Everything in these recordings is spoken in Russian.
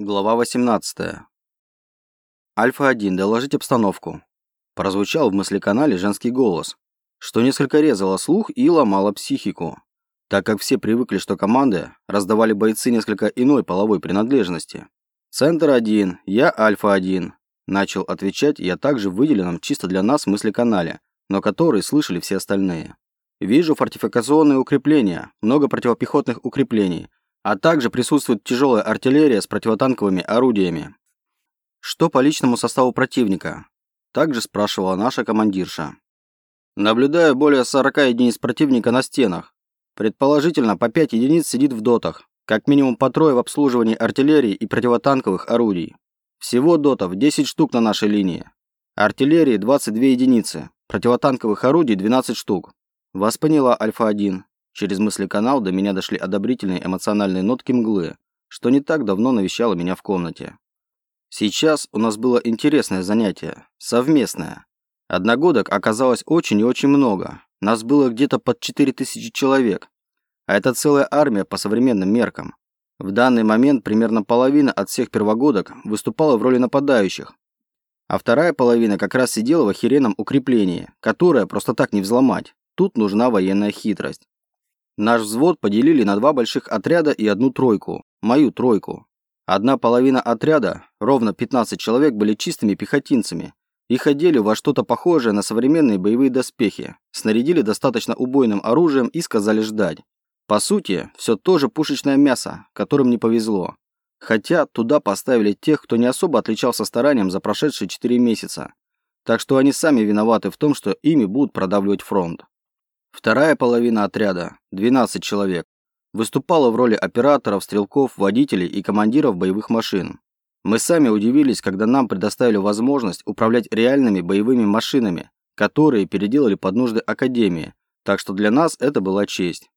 Глава 18. Альфа-1, доложить обстановку. Прозвучал в мыслеканале женский голос, что несколько резало слух и ломало психику, так как все привыкли, что команды раздавали бойцы несколько иной половой принадлежности. Центр 1, я Альфа-1. Начал отвечать я также в выделенном чисто для нас мыслеканале, но который слышали все остальные. Вижу фортификационные укрепления, много противопехотных укреплений, а также присутствует тяжелая артиллерия с противотанковыми орудиями. Что по личному составу противника? Также спрашивала наша командирша. Наблюдаю более 40 единиц противника на стенах. Предположительно, по 5 единиц сидит в дотах, как минимум по трое в обслуживании артиллерии и противотанковых орудий. Всего дотов 10 штук на нашей линии. Артиллерии 22 единицы, противотанковых орудий 12 штук. Вас поняла Альфа-1. Через мысли-канал до меня дошли одобрительные эмоциональные нотки мглы, что не так давно навещало меня в комнате. Сейчас у нас было интересное занятие, совместное. Одногодок оказалось очень и очень много. Нас было где-то под 4000 человек. А это целая армия по современным меркам. В данный момент примерно половина от всех первогодок выступала в роли нападающих, а вторая половина как раз сидела в охеренном укреплении, которое просто так не взломать. Тут нужна военная хитрость. Наш взвод поделили на два больших отряда и одну тройку. Мою тройку. Одна половина отряда, ровно 15 человек, были чистыми пехотинцами. Их одели во что-то похожее на современные боевые доспехи, снарядили достаточно убойным оружием и сказали ждать. По сути, все тоже пушечное мясо, которым не повезло. Хотя туда поставили тех, кто не особо отличался старанием за прошедшие 4 месяца. Так что они сами виноваты в том, что ими будут продавливать фронт. Вторая половина отряда, 12 человек, выступала в роли операторов, стрелков, водителей и командиров боевых машин. Мы сами удивились, когда нам предоставили возможность управлять реальными боевыми машинами, которые переделали под нужды Академии, так что для нас это была честь.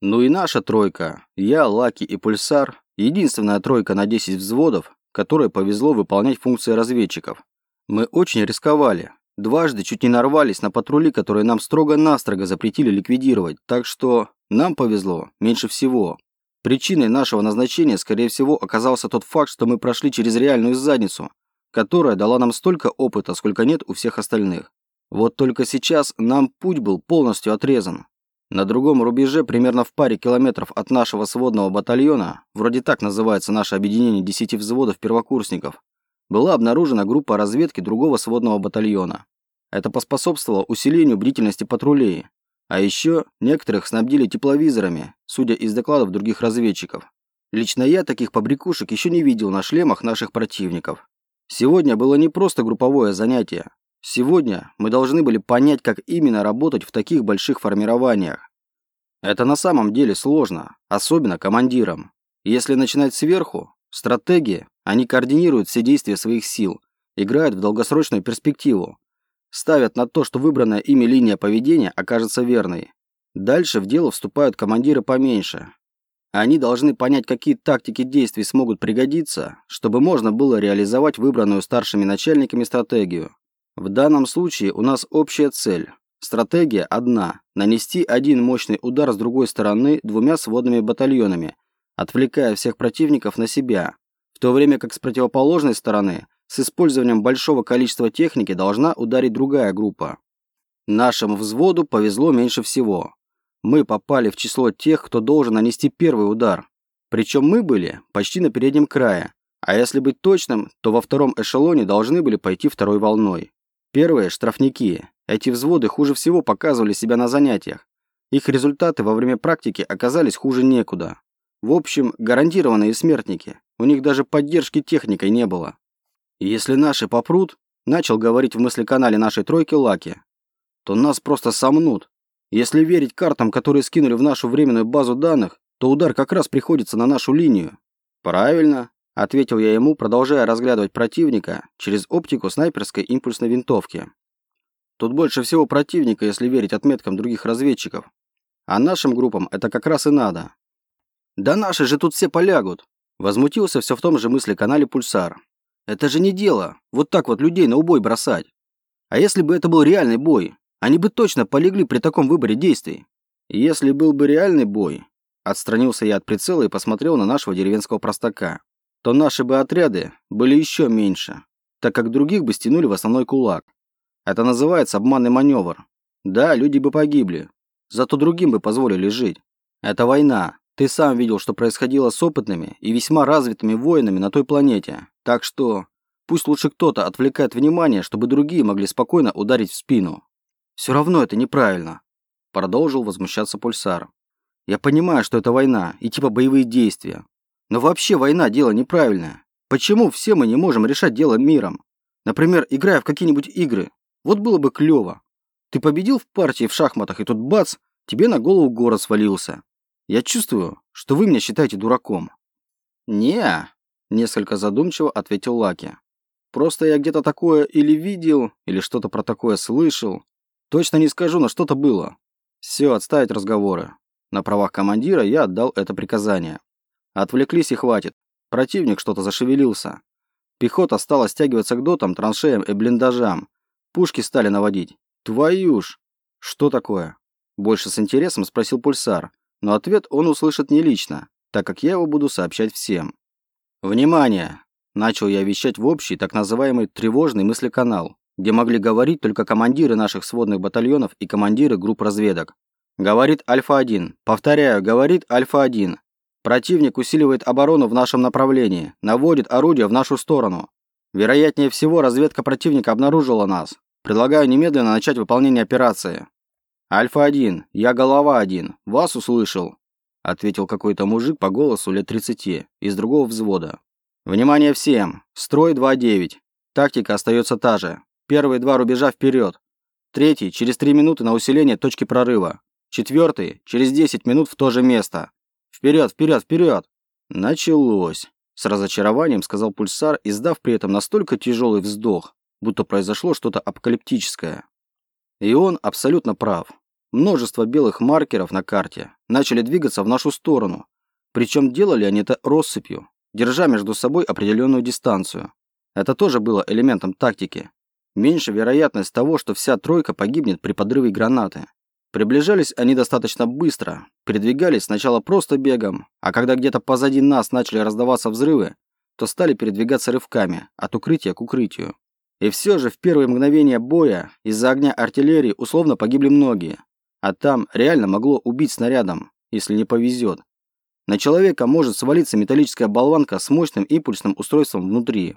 Ну и наша тройка, я, Лаки и Пульсар, единственная тройка на 10 взводов, которой повезло выполнять функции разведчиков. Мы очень рисковали, Дважды чуть не нарвались на патрули, которые нам строго-настрого запретили ликвидировать, так что нам повезло меньше всего. Причиной нашего назначения, скорее всего, оказался тот факт, что мы прошли через реальную задницу, которая дала нам столько опыта, сколько нет у всех остальных. Вот только сейчас нам путь был полностью отрезан. На другом рубеже, примерно в паре километров от нашего сводного батальона, вроде так называется наше объединение десяти взводов первокурсников, была обнаружена группа разведки другого сводного батальона. Это поспособствовало усилению бдительности патрулей. А еще некоторых снабдили тепловизорами, судя из докладов других разведчиков. Лично я таких побрякушек еще не видел на шлемах наших противников. Сегодня было не просто групповое занятие. Сегодня мы должны были понять, как именно работать в таких больших формированиях. Это на самом деле сложно, особенно командирам. Если начинать сверху, стратегии они координируют все действия своих сил, играют в долгосрочную перспективу, ставят на то, что выбранная ими линия поведения окажется верной. Дальше в дело вступают командиры поменьше. Они должны понять, какие тактики действий смогут пригодиться, чтобы можно было реализовать выбранную старшими начальниками стратегию. В данном случае у нас общая цель. Стратегия одна – нанести один мощный удар с другой стороны двумя сводными батальонами, отвлекая всех противников на себя, то время как с противоположной стороны с использованием большого количества техники должна ударить другая группа. Нашему взводу повезло меньше всего. Мы попали в число тех, кто должен нанести первый удар. Причем мы были почти на переднем крае. А если быть точным, то во втором эшелоне должны были пойти второй волной. Первые – штрафники. Эти взводы хуже всего показывали себя на занятиях. Их результаты во время практики оказались хуже некуда. В общем, гарантированные смертники. У них даже поддержки техникой не было. Если наши попрут, начал говорить в мыслеканале нашей тройки Лаки, то нас просто сомнут. Если верить картам, которые скинули в нашу временную базу данных, то удар как раз приходится на нашу линию. Правильно, ответил я ему, продолжая разглядывать противника через оптику снайперской импульсной винтовки. Тут больше всего противника, если верить отметкам других разведчиков. А нашим группам это как раз и надо. Да наши же тут все полягут, Возмутился все в том же мысли-канале Пульсар. Это же не дело, вот так вот людей на убой бросать. А если бы это был реальный бой, они бы точно полегли при таком выборе действий. Если был бы реальный бой, отстранился я от прицела и посмотрел на нашего деревенского простака. то наши бы отряды были еще меньше, так как других бы стянули в основной кулак. Это называется обманный маневр. Да, люди бы погибли, зато другим бы позволили жить. Это война. Ты сам видел, что происходило с опытными и весьма развитыми воинами на той планете. Так что пусть лучше кто-то отвлекает внимание, чтобы другие могли спокойно ударить в спину. Все равно это неправильно, продолжил возмущаться Пульсар. Я понимаю, что это война и типа боевые действия. Но вообще война дело неправильное. Почему все мы не можем решать дело миром? Например, играя в какие-нибудь игры. Вот было бы клево. Ты победил в партии в шахматах, и тут бац, тебе на голову город свалился. Я чувствую, что вы меня считаете дураком. Не, несколько задумчиво ответил Лаки. Просто я где-то такое или видел, или что-то про такое слышал. Точно не скажу, но что-то было. Все, отставить разговоры. На правах командира я отдал это приказание. Отвлеклись и хватит. Противник что-то зашевелился. Пехота стала стягиваться к дотам, траншеям и блиндажам. Пушки стали наводить. Твою ж! Что такое? Больше с интересом спросил Пульсар, но ответ он услышит не лично, так как я его буду сообщать всем. «Внимание!» Начал я вещать в общий, так называемый тревожный мыслеканал, где могли говорить только командиры наших сводных батальонов и командиры групп разведок. Говорит Альфа-1. Повторяю, говорит Альфа-1. Противник усиливает оборону в нашем направлении, наводит орудия в нашу сторону. Вероятнее всего, разведка противника обнаружила нас. Предлагаю немедленно начать выполнение операции. Альфа-1, я голова-1, вас услышал, ответил какой-то мужик по голосу лет 30 из другого взвода. Внимание всем! Строй 2-9. Тактика остается та же. Первые два рубежа вперед. Третий через 3 минуты на усиление точки прорыва. Четвертый через 10 минут в то же место. Вперед, вперед, вперед! Началось. С разочарованием сказал пульсар, издав при этом настолько тяжелый вздох, будто произошло что-то апокалиптическое. И он абсолютно прав. Множество белых маркеров на карте начали двигаться в нашу сторону. Причем делали они это россыпью, держа между собой определенную дистанцию. Это тоже было элементом тактики. Меньше вероятность того, что вся тройка погибнет при подрыве гранаты. Приближались они достаточно быстро, передвигались сначала просто бегом, а когда где-то позади нас начали раздаваться взрывы, то стали передвигаться рывками, от укрытия к укрытию. И все же в первые мгновения боя из-за огня артиллерии условно погибли многие, а там реально могло убить снарядом, если не повезет. На человека может свалиться металлическая болванка с мощным импульсным устройством внутри.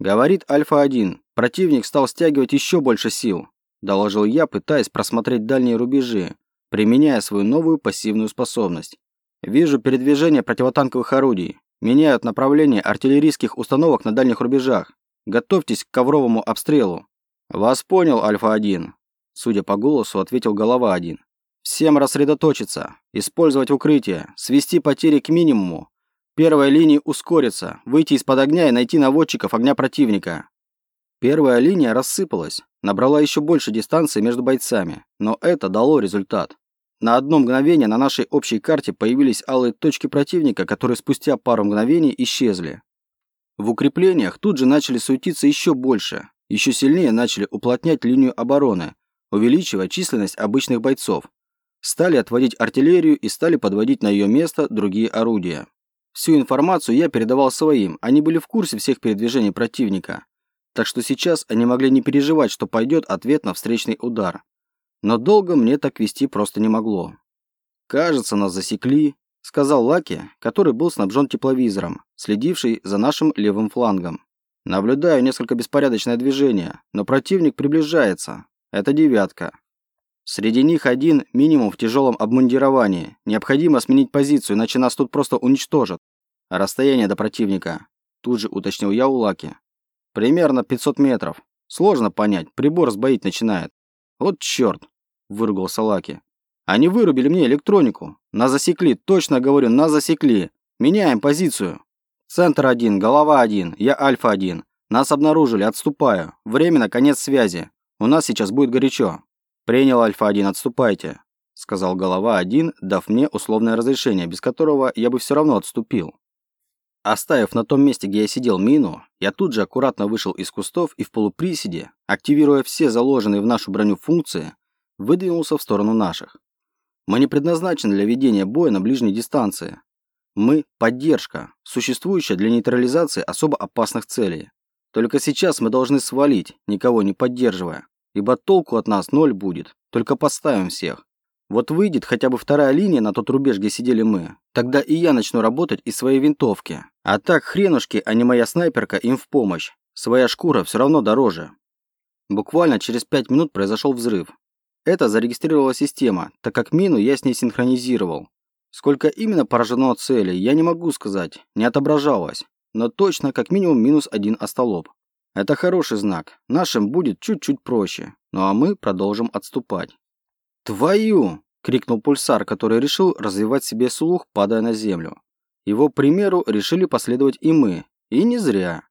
Говорит Альфа-1. Противник стал стягивать еще больше сил. Доложил я, пытаясь просмотреть дальние рубежи, применяя свою новую пассивную способность. Вижу передвижение противотанковых орудий. Меняют направление артиллерийских установок на дальних рубежах. Готовьтесь к ковровому обстрелу. Вас понял, Альфа-1. Судя по голосу, ответил голова один. Всем рассредоточиться, использовать укрытие, свести потери к минимуму. Первая линия ускорится, выйти из-под огня и найти наводчиков огня противника. Первая линия рассыпалась, набрала еще больше дистанции между бойцами, но это дало результат. На одно мгновение на нашей общей карте появились алые точки противника, которые спустя пару мгновений исчезли. В укреплениях тут же начали суетиться еще больше, еще сильнее начали уплотнять линию обороны, увеличивая численность обычных бойцов. Стали отводить артиллерию и стали подводить на ее место другие орудия. Всю информацию я передавал своим, они были в курсе всех передвижений противника. Так что сейчас они могли не переживать, что пойдет ответ на встречный удар. Но долго мне так вести просто не могло. «Кажется, нас засекли», — сказал Лаки, который был снабжен тепловизором, следивший за нашим левым флангом. «Наблюдаю несколько беспорядочное движение, но противник приближается. Это девятка. Среди них один минимум в тяжелом обмундировании. Необходимо сменить позицию, иначе нас тут просто уничтожат. Расстояние до противника. Тут же уточнил я у Лаки. Примерно 500 метров. Сложно понять, прибор сбоить начинает. Вот черт, выругался Лаки. Они вырубили мне электронику. Нас засекли, точно говорю, нас засекли. Меняем позицию. Центр один, голова один, я альфа один. Нас обнаружили, отступаю. Временно конец связи. У нас сейчас будет горячо. Принял Альфа-1, отступайте, сказал голова-1, дав мне условное разрешение, без которого я бы все равно отступил. Оставив на том месте, где я сидел мину, я тут же аккуратно вышел из кустов и в полуприседе, активируя все заложенные в нашу броню функции, выдвинулся в сторону наших. Мы не предназначены для ведения боя на ближней дистанции. Мы – поддержка, существующая для нейтрализации особо опасных целей. Только сейчас мы должны свалить, никого не поддерживая, ибо толку от нас ноль будет, только поставим всех. Вот выйдет хотя бы вторая линия на тот рубеж, где сидели мы, тогда и я начну работать из своей винтовки. А так хренушки, а не моя снайперка им в помощь. Своя шкура все равно дороже. Буквально через пять минут произошел взрыв. Это зарегистрировала система, так как мину я с ней синхронизировал. Сколько именно поражено цели, я не могу сказать, не отображалось. Но точно как минимум минус один остолоп. Это хороший знак. Нашим будет чуть-чуть проще. Ну а мы продолжим отступать. «Твою!» – крикнул пульсар, который решил развивать себе слух, падая на землю. Его примеру решили последовать и мы. И не зря.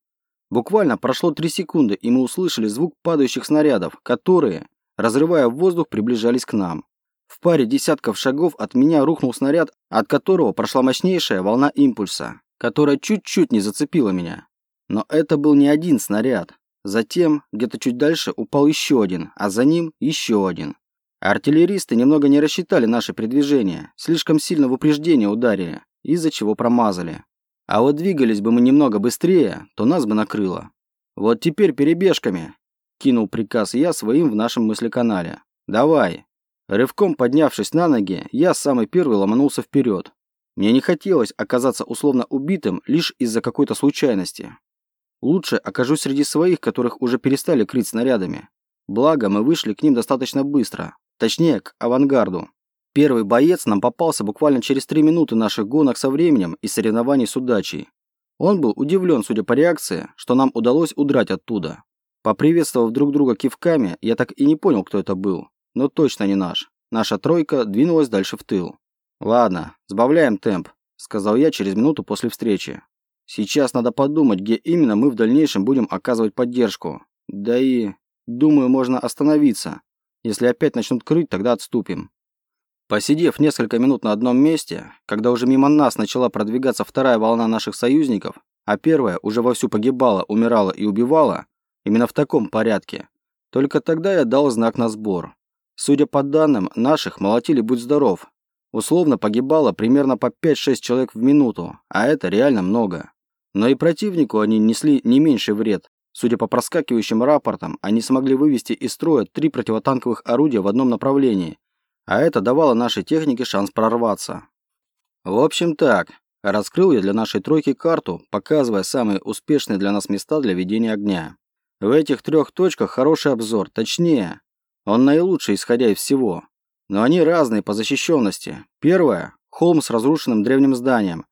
Буквально прошло три секунды, и мы услышали звук падающих снарядов, которые, разрывая воздух, приближались к нам. В паре десятков шагов от меня рухнул снаряд, от которого прошла мощнейшая волна импульса, которая чуть-чуть не зацепила меня. Но это был не один снаряд. Затем, где-то чуть дальше, упал еще один, а за ним еще один. Артиллеристы немного не рассчитали наше передвижение, слишком сильно в упреждение ударили, из-за чего промазали. А вот двигались бы мы немного быстрее, то нас бы накрыло. Вот теперь перебежками, кинул приказ я своим в нашем мыслеканале. Давай. Рывком поднявшись на ноги, я самый первый ломанулся вперед. Мне не хотелось оказаться условно убитым лишь из-за какой-то случайности. Лучше окажусь среди своих, которых уже перестали крыть снарядами. Благо, мы вышли к ним достаточно быстро, Точнее, к авангарду. Первый боец нам попался буквально через три минуты наших гонок со временем и соревнований с удачей. Он был удивлен, судя по реакции, что нам удалось удрать оттуда. Поприветствовав друг друга кивками, я так и не понял, кто это был. Но точно не наш. Наша тройка двинулась дальше в тыл. «Ладно, сбавляем темп», – сказал я через минуту после встречи. «Сейчас надо подумать, где именно мы в дальнейшем будем оказывать поддержку. Да и, думаю, можно остановиться. Если опять начнут крыть, тогда отступим. Посидев несколько минут на одном месте, когда уже мимо нас начала продвигаться вторая волна наших союзников, а первая уже вовсю погибала, умирала и убивала, именно в таком порядке, только тогда я дал знак на сбор. Судя по данным, наших молотили «Будь здоров». Условно погибало примерно по 5-6 человек в минуту, а это реально много. Но и противнику они несли не меньший вред, Судя по проскакивающим рапортам, они смогли вывести из строя три противотанковых орудия в одном направлении, а это давало нашей технике шанс прорваться. В общем так, раскрыл я для нашей тройки карту, показывая самые успешные для нас места для ведения огня. В этих трех точках хороший обзор, точнее, он наилучший, исходя из всего. Но они разные по защищенности. Первое – холм с разрушенным древним зданием,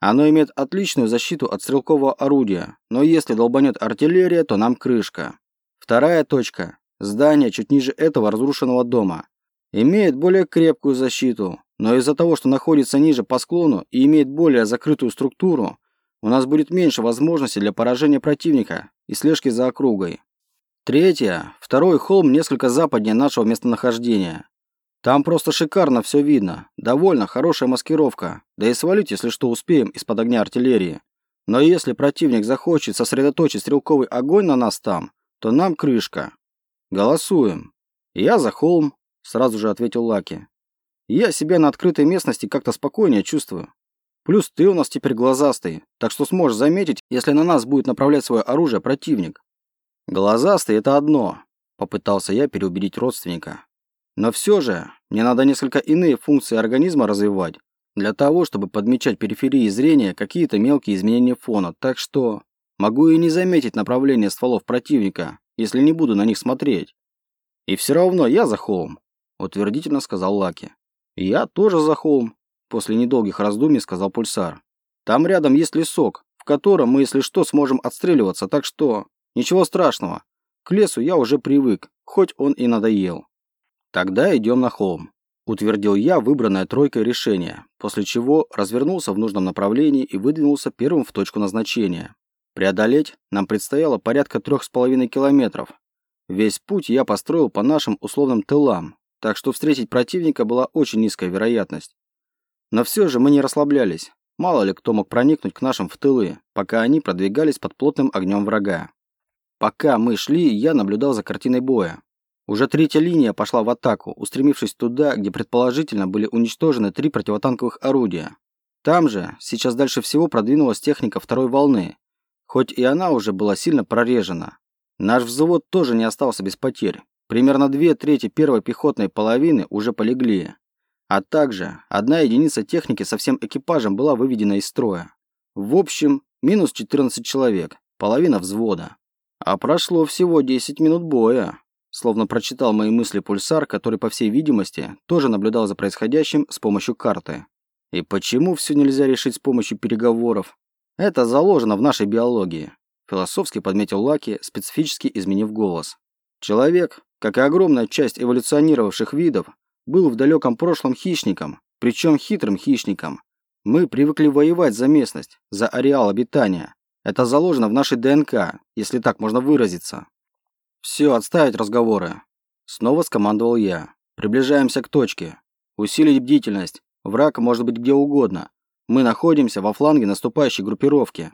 оно имеет отличную защиту от стрелкового орудия, но если долбанет артиллерия, то нам крышка. Вторая точка. Здание чуть ниже этого разрушенного дома. Имеет более крепкую защиту, но из-за того, что находится ниже по склону и имеет более закрытую структуру, у нас будет меньше возможностей для поражения противника и слежки за округой. Третье. Второй холм несколько западнее нашего местонахождения. Там просто шикарно все видно. Довольно хорошая маскировка. Да и свалить, если что, успеем из-под огня артиллерии. Но если противник захочет сосредоточить стрелковый огонь на нас там, то нам крышка. Голосуем. Я за холм, сразу же ответил Лаки. Я себя на открытой местности как-то спокойнее чувствую. Плюс ты у нас теперь глазастый, так что сможешь заметить, если на нас будет направлять свое оружие противник. Глазастый – это одно, попытался я переубедить родственника. Но все же, мне надо несколько иные функции организма развивать, для того, чтобы подмечать периферии зрения какие-то мелкие изменения фона, так что могу и не заметить направление стволов противника, если не буду на них смотреть. И все равно я за холм, утвердительно сказал Лаки. Я тоже за холм, после недолгих раздумий сказал Пульсар. Там рядом есть лесок, в котором мы, если что, сможем отстреливаться, так что ничего страшного. К лесу я уже привык, хоть он и надоел. «Тогда идем на холм», – утвердил я выбранное тройкой решение, после чего развернулся в нужном направлении и выдвинулся первым в точку назначения. Преодолеть нам предстояло порядка трех с половиной километров. Весь путь я построил по нашим условным тылам, так что встретить противника была очень низкая вероятность. Но все же мы не расслаблялись. Мало ли кто мог проникнуть к нашим в тылы, пока они продвигались под плотным огнем врага. Пока мы шли, я наблюдал за картиной боя. Уже третья линия пошла в атаку, устремившись туда, где предположительно были уничтожены три противотанковых орудия. Там же сейчас дальше всего продвинулась техника второй волны, хоть и она уже была сильно прорежена. Наш взвод тоже не остался без потерь. Примерно две трети первой пехотной половины уже полегли. А также одна единица техники со всем экипажем была выведена из строя. В общем, минус 14 человек, половина взвода. А прошло всего 10 минут боя. Словно прочитал мои мысли пульсар, который, по всей видимости, тоже наблюдал за происходящим с помощью карты. И почему все нельзя решить с помощью переговоров? Это заложено в нашей биологии. Философски подметил Лаки, специфически изменив голос. Человек, как и огромная часть эволюционировавших видов, был в далеком прошлом хищником, причем хитрым хищником. Мы привыкли воевать за местность, за ареал обитания. Это заложено в нашей ДНК, если так можно выразиться. Все, отставить разговоры. Снова скомандовал я. Приближаемся к точке. Усилить бдительность. Враг может быть где угодно. Мы находимся во фланге наступающей группировки.